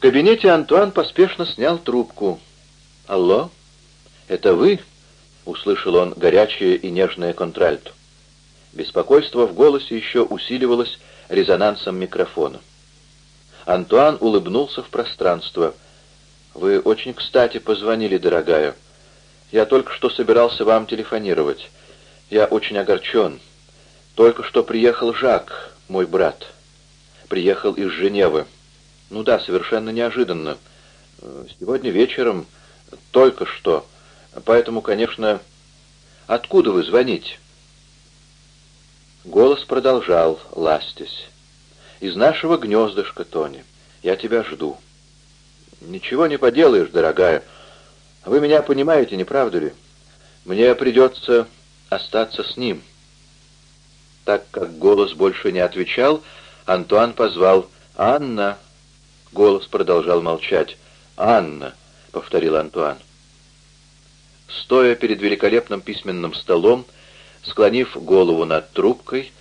кабинете Антуан поспешно снял трубку. «Алло, это вы?» — услышал он горячее и нежное контральто. Беспокойство в голосе еще усиливалось резонансом микрофона. Антуан улыбнулся в пространство. «Вы очень кстати позвонили, дорогая. Я только что собирался вам телефонировать. Я очень огорчен. Только что приехал Жак, мой брат. Приехал из Женевы. Ну да, совершенно неожиданно. Сегодня вечером, только что. Поэтому, конечно... Откуда вы звоните?» Голос продолжал, ластясь. «Из нашего гнездышка, Тони. Я тебя жду». «Ничего не поделаешь, дорогая. Вы меня понимаете, не правда ли? Мне придется остаться с ним». Так как голос больше не отвечал, Антуан позвал «Анна». Голос продолжал молчать. «Анна», — повторил Антуан. Стоя перед великолепным письменным столом, Склонив голову над трубкой,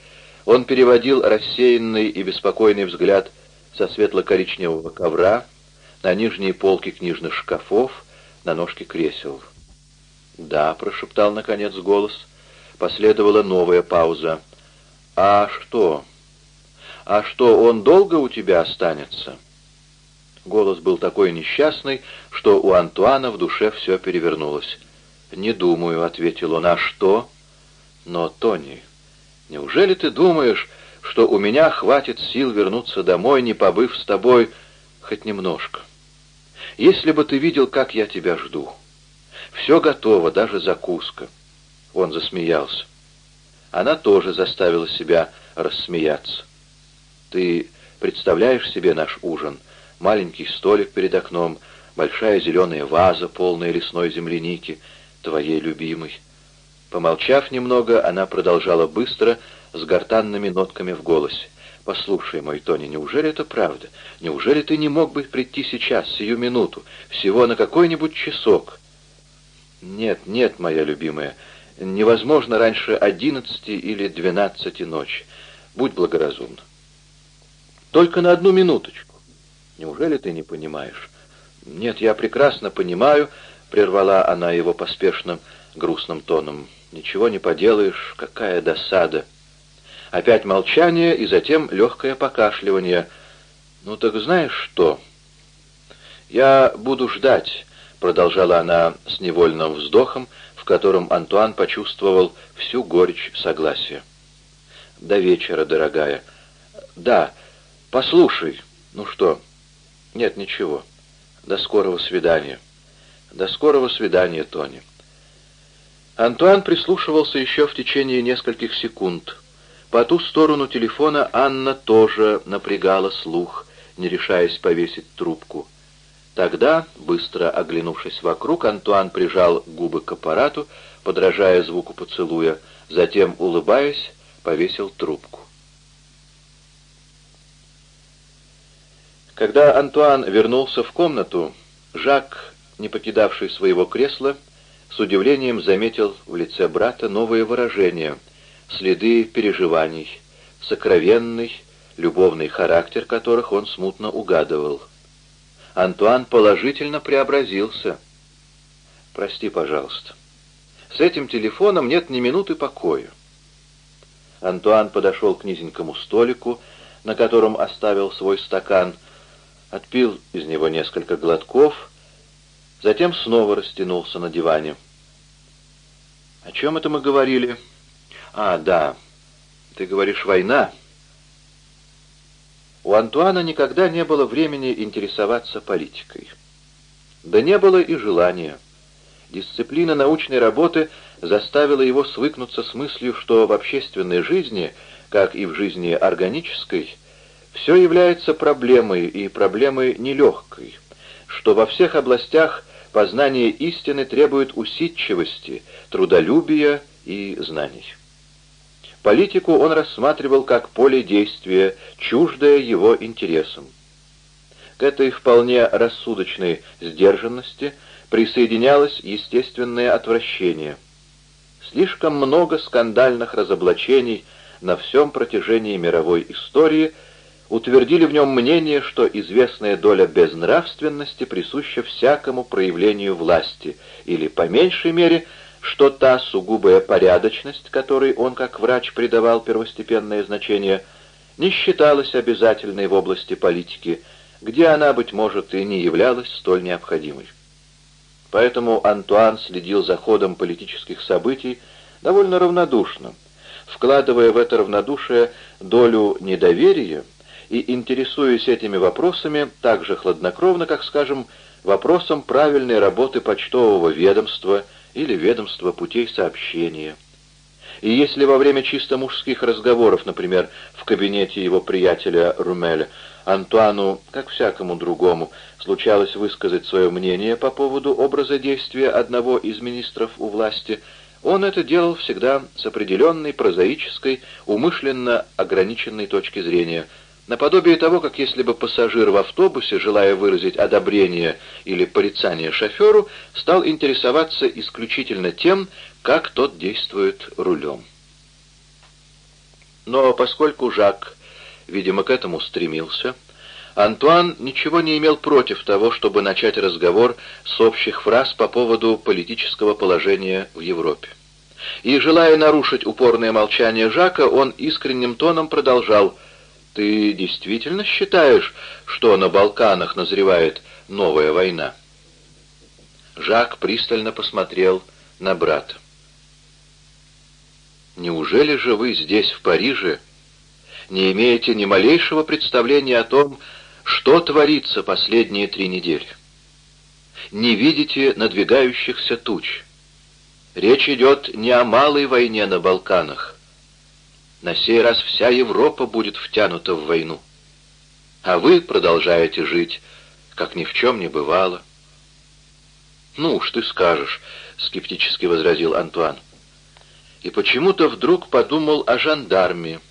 он переводил рассеянный и беспокойный взгляд со светло-коричневого ковра на нижние полки книжных шкафов, на ножки кресел. «Да», — прошептал наконец голос. Последовала новая пауза. «А что? А что, он долго у тебя останется?» Голос был такой несчастный, что у Антуана в душе все перевернулось. «Не думаю», — ответил он. «А что?» Но, Тони, неужели ты думаешь, что у меня хватит сил вернуться домой, не побыв с тобой хоть немножко? Если бы ты видел, как я тебя жду. Все готово, даже закуска. Он засмеялся. Она тоже заставила себя рассмеяться. Ты представляешь себе наш ужин? Маленький столик перед окном, большая зеленая ваза, полная лесной земляники, твоей любимой. Помолчав немного, она продолжала быстро, с гортанными нотками в голосе. «Послушай, мой Тони, неужели это правда? Неужели ты не мог бы прийти сейчас, сию минуту, всего на какой-нибудь часок?» «Нет, нет, моя любимая, невозможно раньше одиннадцати или двенадцати ночи. Будь благоразумна». «Только на одну минуточку. Неужели ты не понимаешь?» «Нет, я прекрасно понимаю», — прервала она его поспешным, грустным тоном. Ничего не поделаешь, какая досада. Опять молчание и затем легкое покашливание. «Ну так знаешь что?» «Я буду ждать», — продолжала она с невольным вздохом, в котором Антуан почувствовал всю горечь согласия. «До вечера, дорогая». «Да, послушай». «Ну что?» «Нет, ничего. До скорого свидания». «До скорого свидания, Тони». Антуан прислушивался еще в течение нескольких секунд. По ту сторону телефона Анна тоже напрягала слух, не решаясь повесить трубку. Тогда, быстро оглянувшись вокруг, Антуан прижал губы к аппарату, подражая звуку поцелуя, затем, улыбаясь, повесил трубку. Когда Антуан вернулся в комнату, Жак, не покидавший своего кресла, с удивлением заметил в лице брата новые выражения, следы переживаний, сокровенный, любовный характер которых он смутно угадывал. Антуан положительно преобразился. «Прости, пожалуйста. С этим телефоном нет ни минуты покоя». Антуан подошел к низенькому столику, на котором оставил свой стакан, отпил из него несколько глотков Затем снова растянулся на диване. «О чем это мы говорили?» «А, да. Ты говоришь, война?» У Антуана никогда не было времени интересоваться политикой. Да не было и желания. Дисциплина научной работы заставила его свыкнуться с мыслью, что в общественной жизни, как и в жизни органической, все является проблемой и проблемой нелегкой, что во всех областях познание истины требует усидчивости, трудолюбия и знаний. Политику он рассматривал как поле действия, чуждое его интересам. К этой вполне рассудочной сдержанности присоединялось естественное отвращение. Слишком много скандальных разоблачений на всем протяжении мировой истории утвердили в нем мнение, что известная доля безнравственности присуща всякому проявлению власти, или, по меньшей мере, что та сугубая порядочность, которой он как врач придавал первостепенное значение, не считалась обязательной в области политики, где она, быть может, и не являлась столь необходимой. Поэтому Антуан следил за ходом политических событий довольно равнодушно, вкладывая в это равнодушие долю недоверия и интересуясь этими вопросами так же хладнокровно, как, скажем, вопросом правильной работы почтового ведомства или ведомства путей сообщения. И если во время чисто мужских разговоров, например, в кабинете его приятеля Румеля, Антуану, как всякому другому, случалось высказать свое мнение по поводу образа действия одного из министров у власти, он это делал всегда с определенной прозаической, умышленно ограниченной точки зрения, наподобие того, как если бы пассажир в автобусе, желая выразить одобрение или порицание шоферу, стал интересоваться исключительно тем, как тот действует рулем. Но поскольку Жак видимо, к этому стремился, Антуан ничего не имел против того, чтобы начать разговор с общих фраз по поводу политического положения в Европе. И, желая нарушить упорное молчание Жака, он искренним тоном продолжал «Ты действительно считаешь, что на Балканах назревает новая война?» Жак пристально посмотрел на брата. «Неужели же вы здесь, в Париже, не имеете ни малейшего представления о том, что творится последние три недели. Не видите надвигающихся туч. Речь идет не о малой войне на Балканах. На сей раз вся Европа будет втянута в войну. А вы продолжаете жить, как ни в чем не бывало. «Ну уж ты скажешь», — скептически возразил Антуан. И почему-то вдруг подумал о жандарме,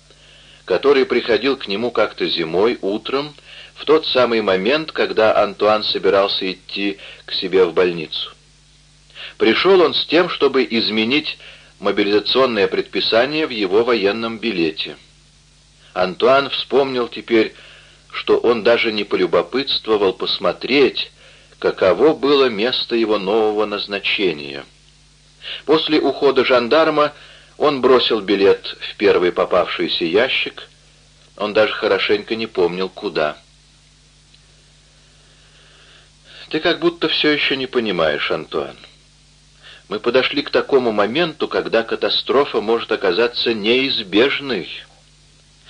который приходил к нему как-то зимой, утром, в тот самый момент, когда Антуан собирался идти к себе в больницу. Пришел он с тем, чтобы изменить мобилизационное предписание в его военном билете. Антуан вспомнил теперь, что он даже не полюбопытствовал посмотреть, каково было место его нового назначения. После ухода жандарма он бросил билет в первый попавшийся ящик. Он даже хорошенько не помнил, куда. «Ты как будто все еще не понимаешь, Антуан. Мы подошли к такому моменту, когда катастрофа может оказаться неизбежной,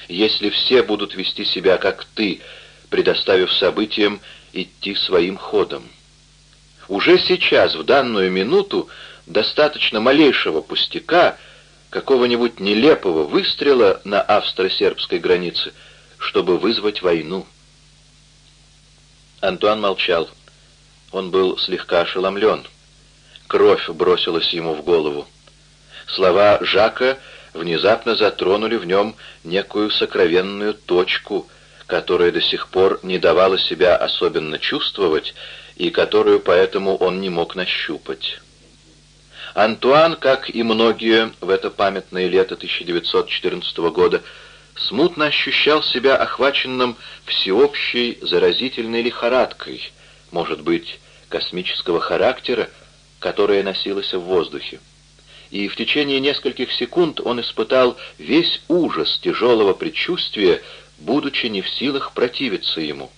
если все будут вести себя, как ты, предоставив событиям идти своим ходом. Уже сейчас, в данную минуту, достаточно малейшего пустяка — какого-нибудь нелепого выстрела на австро-сербской границе, чтобы вызвать войну. Антуан молчал. Он был слегка ошеломлен. Кровь бросилась ему в голову. Слова Жака внезапно затронули в нем некую сокровенную точку, которая до сих пор не давала себя особенно чувствовать и которую поэтому он не мог нащупать. Антуан, как и многие в это памятное лето 1914 года, смутно ощущал себя охваченным всеобщей заразительной лихорадкой, может быть, космического характера, которая носилась в воздухе. И в течение нескольких секунд он испытал весь ужас тяжелого предчувствия, будучи не в силах противиться ему.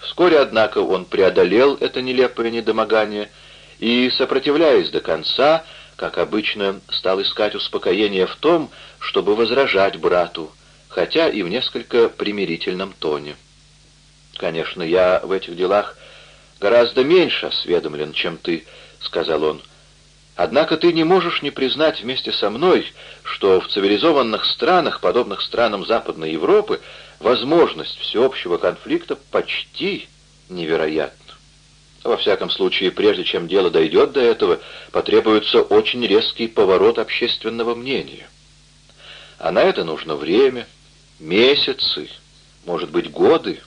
Вскоре, однако, он преодолел это нелепое недомогание — и, сопротивляясь до конца, как обычно, стал искать успокоение в том, чтобы возражать брату, хотя и в несколько примирительном тоне. «Конечно, я в этих делах гораздо меньше осведомлен, чем ты», — сказал он. «Однако ты не можешь не признать вместе со мной, что в цивилизованных странах, подобных странам Западной Европы, возможность всеобщего конфликта почти невероятна. Во всяком случае, прежде чем дело дойдет до этого, потребуется очень резкий поворот общественного мнения. А на это нужно время, месяцы, может быть, годы.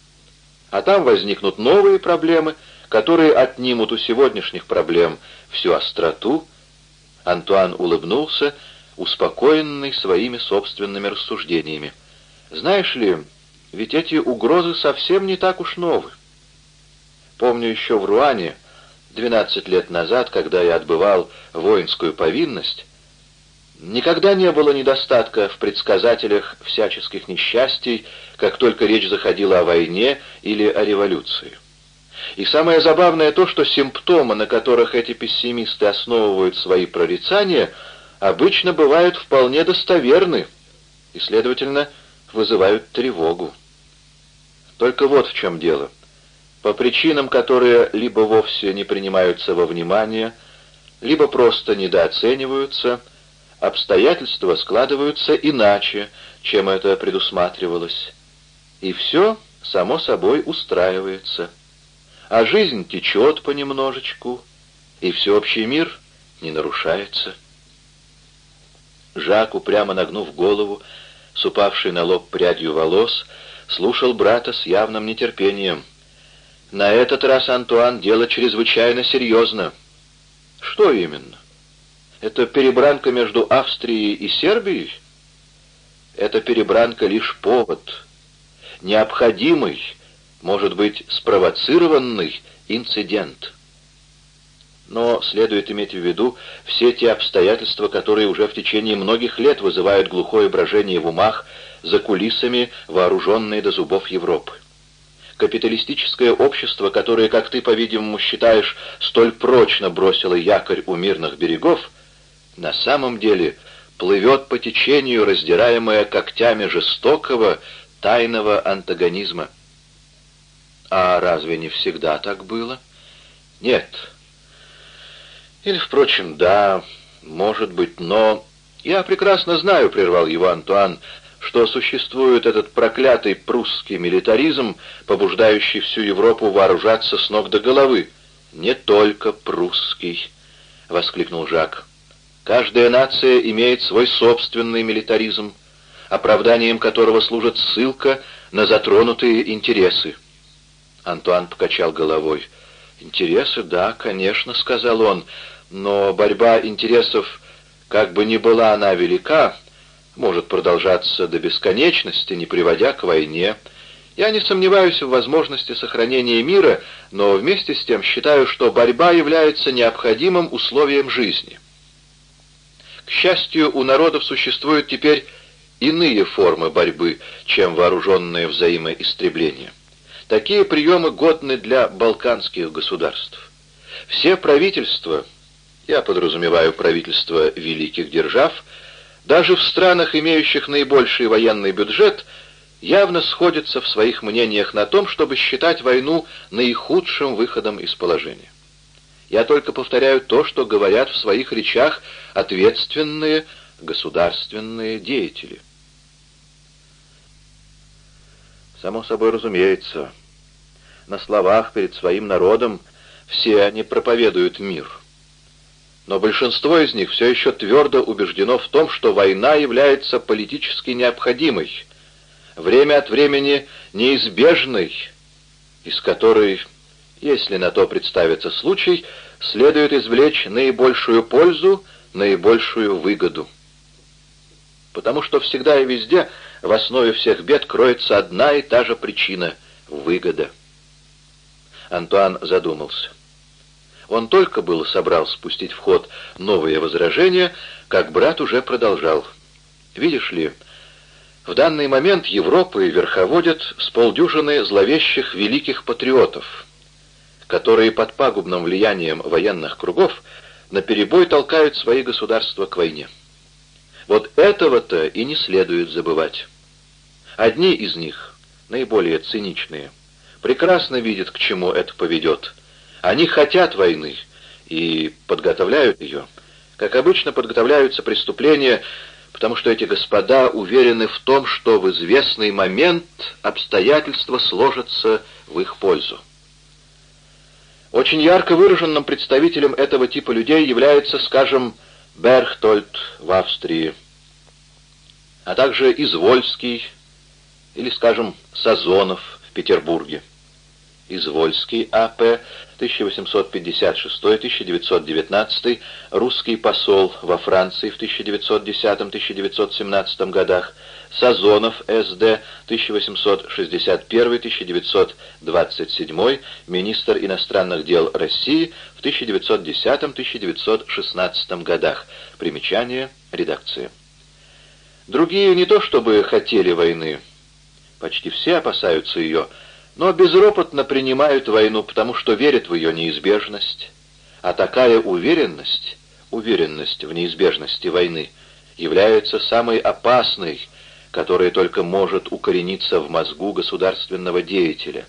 А там возникнут новые проблемы, которые отнимут у сегодняшних проблем всю остроту. Антуан улыбнулся, успокоенный своими собственными рассуждениями. «Знаешь ли, ведь эти угрозы совсем не так уж новы. Помню еще в Руане, 12 лет назад, когда я отбывал воинскую повинность, никогда не было недостатка в предсказателях всяческих несчастий, как только речь заходила о войне или о революции. И самое забавное то, что симптомы, на которых эти пессимисты основывают свои прорицания, обычно бывают вполне достоверны и, следовательно, вызывают тревогу. Только вот в чем дело. По причинам, которые либо вовсе не принимаются во внимание, либо просто недооцениваются, обстоятельства складываются иначе, чем это предусматривалось. И все, само собой, устраивается а жизнь течет понемножечку, и всеобщий мир не нарушается. Жак, упрямо нагнув голову, с упавшей на лоб прядью волос, слушал брата с явным нетерпением. На этот раз, Антуан, дело чрезвычайно серьезно. Что именно? Это перебранка между Австрией и Сербией? Это перебранка лишь повод, необходимый, может быть спровоцированный инцидент. Но следует иметь в виду все те обстоятельства, которые уже в течение многих лет вызывают глухое брожение в умах за кулисами вооруженной до зубов Европы. Капиталистическое общество, которое, как ты, по-видимому, считаешь, столь прочно бросило якорь у мирных берегов, на самом деле плывет по течению, раздираемое когтями жестокого, тайного антагонизма. А разве не всегда так было? Нет. Или, впрочем, да, может быть, но... Я прекрасно знаю, прервал его Антуан, что существует этот проклятый прусский милитаризм, побуждающий всю Европу вооружаться с ног до головы. Не только прусский, воскликнул Жак. Каждая нация имеет свой собственный милитаризм, оправданием которого служит ссылка на затронутые интересы. Антуан покачал головой. «Интересы, да, конечно», — сказал он, — «но борьба интересов, как бы ни была она велика, может продолжаться до бесконечности, не приводя к войне. Я не сомневаюсь в возможности сохранения мира, но вместе с тем считаю, что борьба является необходимым условием жизни. К счастью, у народов существуют теперь иные формы борьбы, чем вооруженное взаимоистребление. Такие приемы годны для балканских государств. Все правительства, я подразумеваю правительства великих держав, даже в странах, имеющих наибольший военный бюджет, явно сходятся в своих мнениях на том, чтобы считать войну наихудшим выходом из положения. Я только повторяю то, что говорят в своих речах ответственные государственные деятели. Само собой разумеется, на словах перед своим народом все они проповедуют мир. Но большинство из них все еще твердо убеждено в том, что война является политически необходимой, время от времени неизбежной, из которой, если на то представится случай, следует извлечь наибольшую пользу, наибольшую выгоду. Потому что всегда и везде в основе всех бед кроется одна и та же причина — выгода. Антуан задумался. Он только было собрал спустить в ход новые возражения, как брат уже продолжал. «Видишь ли, в данный момент Европой верховодят с полдюжины зловещих великих патриотов, которые под пагубным влиянием военных кругов наперебой толкают свои государства к войне. Вот этого-то и не следует забывать». Одни из них, наиболее циничные, прекрасно видят, к чему это поведет. Они хотят войны и подготовляют ее. Как обычно, подготовляются преступления, потому что эти господа уверены в том, что в известный момент обстоятельства сложатся в их пользу. Очень ярко выраженным представителем этого типа людей является, скажем, Берхтольд в Австрии, а также Извольский или, скажем, Сазонов в Петербурге. Извольский А.П., 1856-1919, русский посол во Франции в 1910-1917 годах, Сазонов С.Д., 1861-1927, министр иностранных дел России в 1910-1916 годах. Примечание редакции. Другие не то чтобы хотели войны, почти все опасаются ее, но безропотно принимают войну, потому что верят в ее неизбежность. А такая уверенность, уверенность в неизбежности войны, является самой опасной, которая только может укорениться в мозгу государственного деятеля.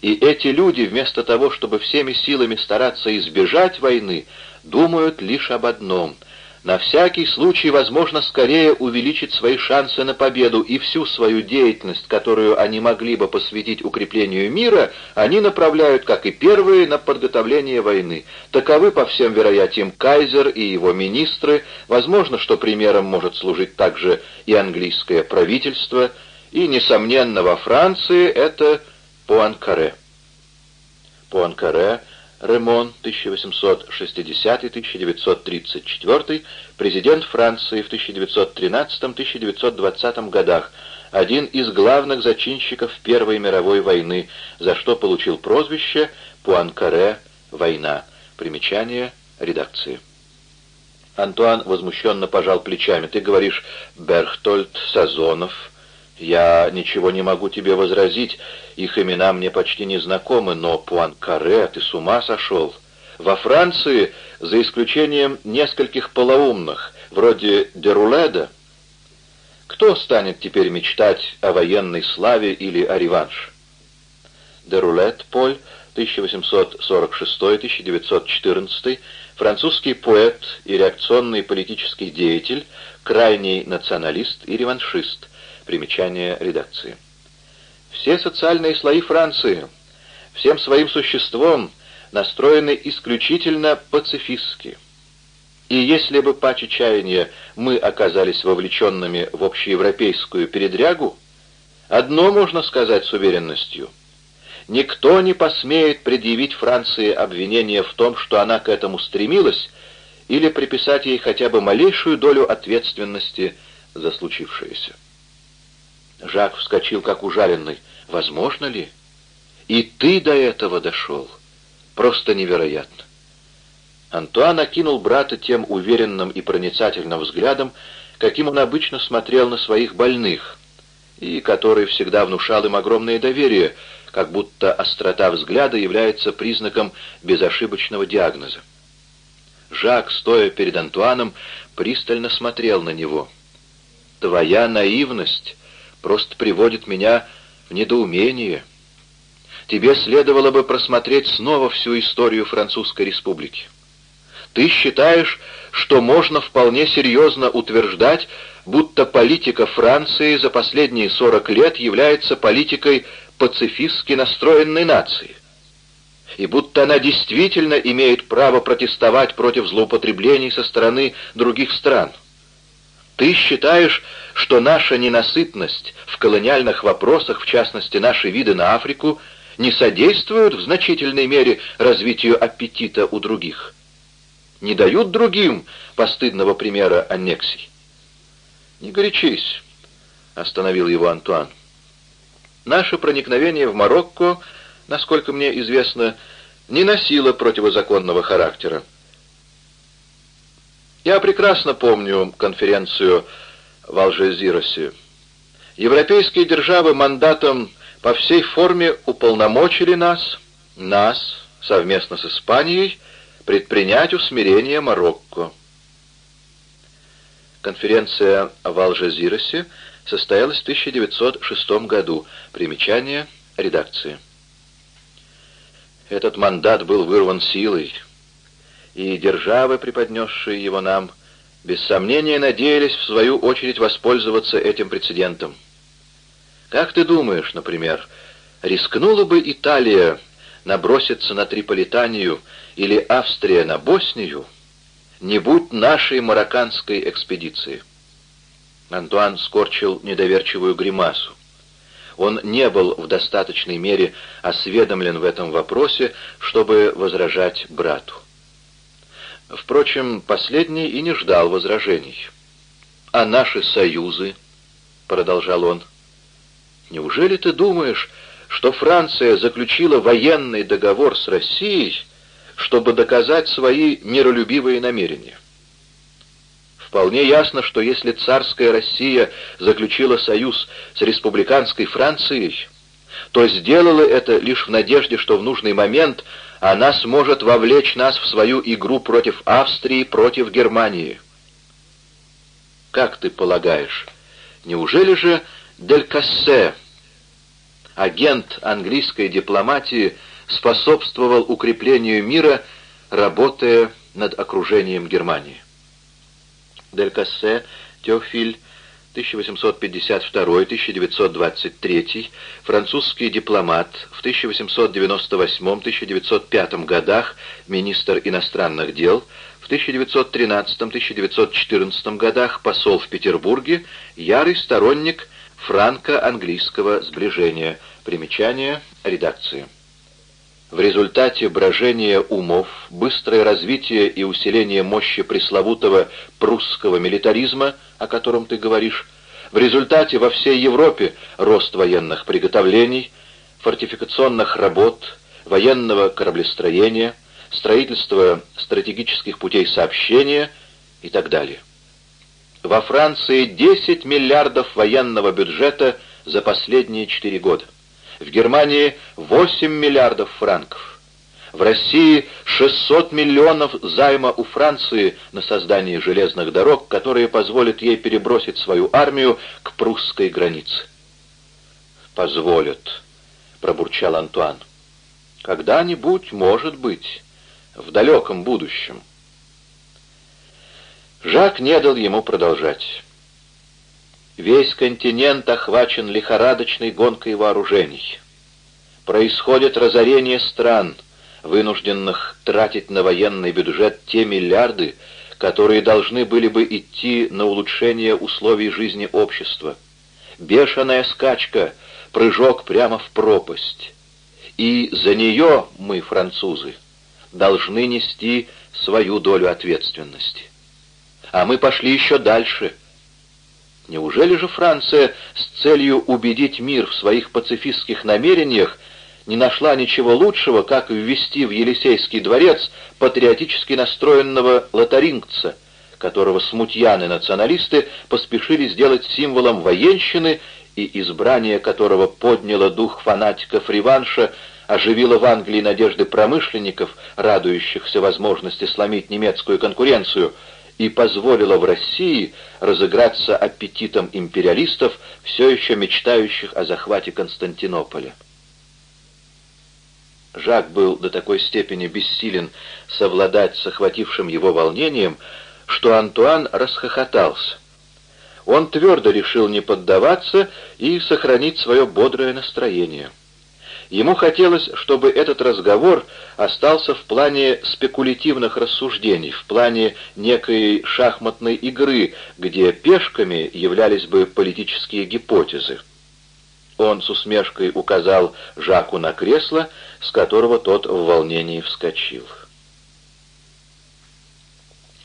И эти люди, вместо того, чтобы всеми силами стараться избежать войны, думают лишь об одном — на всякий случай, возможно, скорее увеличить свои шансы на победу, и всю свою деятельность, которую они могли бы посвятить укреплению мира, они направляют, как и первые, на подготовление войны. Таковы, по всем вероятиям, Кайзер и его министры, возможно, что примером может служить также и английское правительство, и, несомненно, во Франции это Пуанкаре. Пуанкаре — Ремон, 1860-1934, президент Франции в 1913-1920 годах, один из главных зачинщиков Первой мировой войны, за что получил прозвище «Пуанкаре. Война». Примечание редакции. Антуан возмущенно пожал плечами. «Ты говоришь, Берхтольд Сазонов, «Я ничего не могу тебе возразить, их имена мне почти не знакомы, но Пуанкаре, ты с ума сошел? Во Франции, за исключением нескольких полоумных, вроде Деруледа, кто станет теперь мечтать о военной славе или о реванше?» Дерулет Поль, 1846-1914, французский поэт и реакционный политический деятель, крайний националист и реваншист – Примечание редакции. Все социальные слои Франции всем своим существом настроены исключительно пацифистски. И если бы по чаяния мы оказались вовлеченными в общеевропейскую передрягу, одно можно сказать с уверенностью. Никто не посмеет предъявить Франции обвинение в том, что она к этому стремилась, или приписать ей хотя бы малейшую долю ответственности за случившееся. Жак вскочил, как ужаленный. «Возможно ли? И ты до этого дошел? Просто невероятно!» Антуан окинул брата тем уверенным и проницательным взглядом, каким он обычно смотрел на своих больных, и который всегда внушал им огромное доверие, как будто острота взгляда является признаком безошибочного диагноза. Жак, стоя перед Антуаном, пристально смотрел на него. «Твоя наивность просто приводит меня в недоумение. Тебе следовало бы просмотреть снова всю историю Французской Республики. Ты считаешь, что можно вполне серьезно утверждать, будто политика Франции за последние 40 лет является политикой пацифистски настроенной нации, и будто она действительно имеет право протестовать против злоупотреблений со стороны других стран. Ты считаешь, что наша ненасытность в колониальных вопросах, в частности наши виды на Африку, не содействуют в значительной мере развитию аппетита у других? Не дают другим постыдного примера аннексий? «Не горячись», — остановил его Антуан. «Наше проникновение в Марокко, насколько мне известно, не носило противозаконного характера. Я прекрасно помню конференцию в Алжезиросе. Европейские державы мандатом по всей форме уполномочили нас, нас, совместно с Испанией, предпринять усмирение Марокко. Конференция в Алжезиросе состоялась в 1906 году. Примечание редакции. Этот мандат был вырван силой, и державы, преподнесшие его нам, без сомнения надеялись в свою очередь воспользоваться этим прецедентом. Как ты думаешь, например, рискнула бы Италия наброситься на Триполитанию или Австрия на Боснию, не будь нашей марокканской экспедиции? Антуан скорчил недоверчивую гримасу. Он не был в достаточной мере осведомлен в этом вопросе, чтобы возражать брату. Впрочем, последний и не ждал возражений. «А наши союзы?» — продолжал он. «Неужели ты думаешь, что Франция заключила военный договор с Россией, чтобы доказать свои миролюбивые намерения?» Вполне ясно, что если царская Россия заключила союз с республиканской Францией, то сделала это лишь в надежде, что в нужный момент она сможет вовлечь нас в свою игру против Австрии, против Германии. Как ты полагаешь, неужели же Дель Кассе, агент английской дипломатии, способствовал укреплению мира, работая над окружением Германии? Дель Кассе, Теофиль, 1852-1923, французский дипломат, в 1898-1905 годах министр иностранных дел, в 1913-1914 годах посол в Петербурге, ярый сторонник франко-английского сближения. Примечание редакции. В результате брожения умов, быстрое развитие и усиление мощи пресловутого прусского милитаризма, о котором ты говоришь, в результате во всей Европе рост военных приготовлений, фортификационных работ, военного кораблестроения, строительства стратегических путей сообщения и так далее. Во Франции 10 миллиардов военного бюджета за последние 4 года в Германии 8 миллиардов франков. В России 600 миллионов займа у Франции на создание железных дорог, которые позволят ей перебросить свою армию к прусской границе. «Позволят», — пробурчал Антуан. «Когда-нибудь, может быть, в далеком будущем». Жак не дал ему продолжать. Весь континент охвачен лихорадочной гонкой вооружений. Происходит разорение стран, вынужденных тратить на военный бюджет те миллиарды, которые должны были бы идти на улучшение условий жизни общества. Бешеная скачка, прыжок прямо в пропасть. И за нее мы, французы, должны нести свою долю ответственности. А мы пошли еще дальше — Неужели же Франция с целью убедить мир в своих пацифистских намерениях не нашла ничего лучшего, как ввести в Елисейский дворец патриотически настроенного лотарингца, которого смутьяны-националисты поспешили сделать символом военщины и избрание которого подняло дух фанатиков реванша, оживило в Англии надежды промышленников, радующихся возможности сломить немецкую конкуренцию – и позволила в России разыграться аппетитом империалистов, все еще мечтающих о захвате Константинополя. Жак был до такой степени бессилен совладать с охватившим его волнением, что Антуан расхохотался. Он твердо решил не поддаваться и сохранить свое бодрое настроение. Ему хотелось, чтобы этот разговор остался в плане спекулятивных рассуждений, в плане некой шахматной игры, где пешками являлись бы политические гипотезы. Он с усмешкой указал Жаку на кресло, с которого тот в волнении вскочил.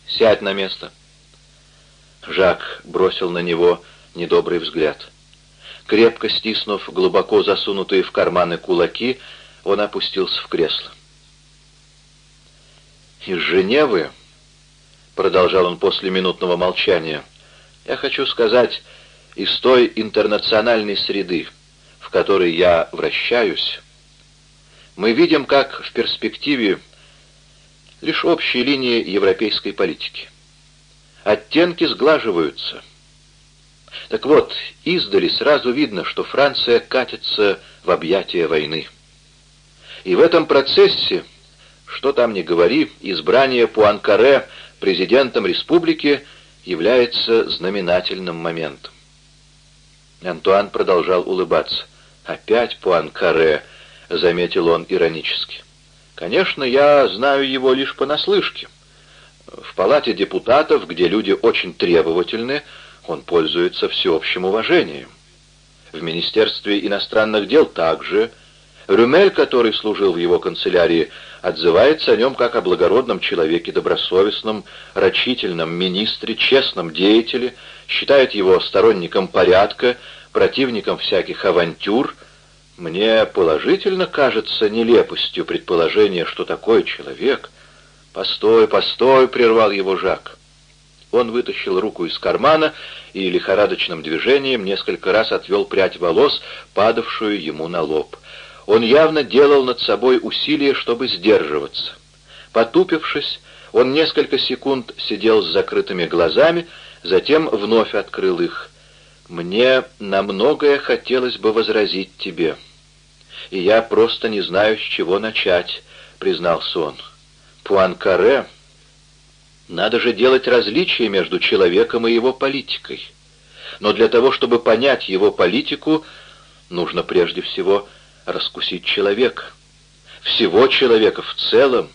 «Сядь на место». Жак бросил на него недобрый взгляд. Крепко стиснув глубоко засунутые в карманы кулаки, он опустился в кресло. «Из Женевы», — продолжал он после минутного молчания, — «я хочу сказать, из той интернациональной среды, в которой я вращаюсь, мы видим, как в перспективе лишь общие линии европейской политики. Оттенки сглаживаются» Так вот, издали сразу видно, что Франция катится в объятия войны. И в этом процессе, что там ни говори, избрание Пуанкаре президентом республики является знаменательным моментом. Антуан продолжал улыбаться. «Опять Пуанкаре», — заметил он иронически. «Конечно, я знаю его лишь понаслышке. В палате депутатов, где люди очень требовательны, он пользуется всеобщим уважением. В Министерстве иностранных дел также. Рюмель, который служил в его канцелярии, отзывается о нем как о благородном человеке, добросовестном, рачительном министре, честном деятеле, считает его сторонником порядка, противником всяких авантюр. Мне положительно кажется нелепостью предположения, что такой человек... «Постой, постой!» — прервал его Жак. Он вытащил руку из кармана и лихорадочным движением несколько раз отвел прядь волос, падавшую ему на лоб. Он явно делал над собой усилие, чтобы сдерживаться. Потупившись, он несколько секунд сидел с закрытыми глазами, затем вновь открыл их. «Мне на многое хотелось бы возразить тебе, и я просто не знаю, с чего начать», — признался он. «Пуанкаре, надо же делать различия между человеком и его политикой. Но для того, чтобы понять его политику, нужно прежде всего раскусить человека, всего человека в целом,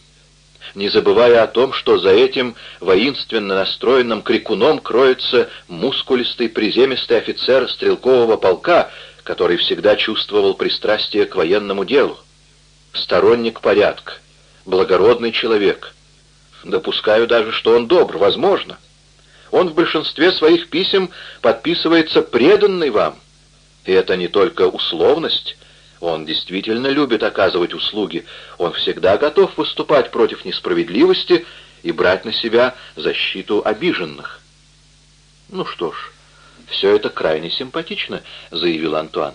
не забывая о том, что за этим воинственно настроенным крикуном кроется мускулистый приземистый офицер стрелкового полка, который всегда чувствовал пристрастие к военному делу, сторонник порядка, благородный человек. Допускаю даже, что он добр, возможно. Он в большинстве своих писем подписывается преданный вам. И это не только условность, он действительно любит оказывать услуги. Он всегда готов выступать против несправедливости и брать на себя защиту обиженных. «Ну что ж, все это крайне симпатично», — заявил Антуан.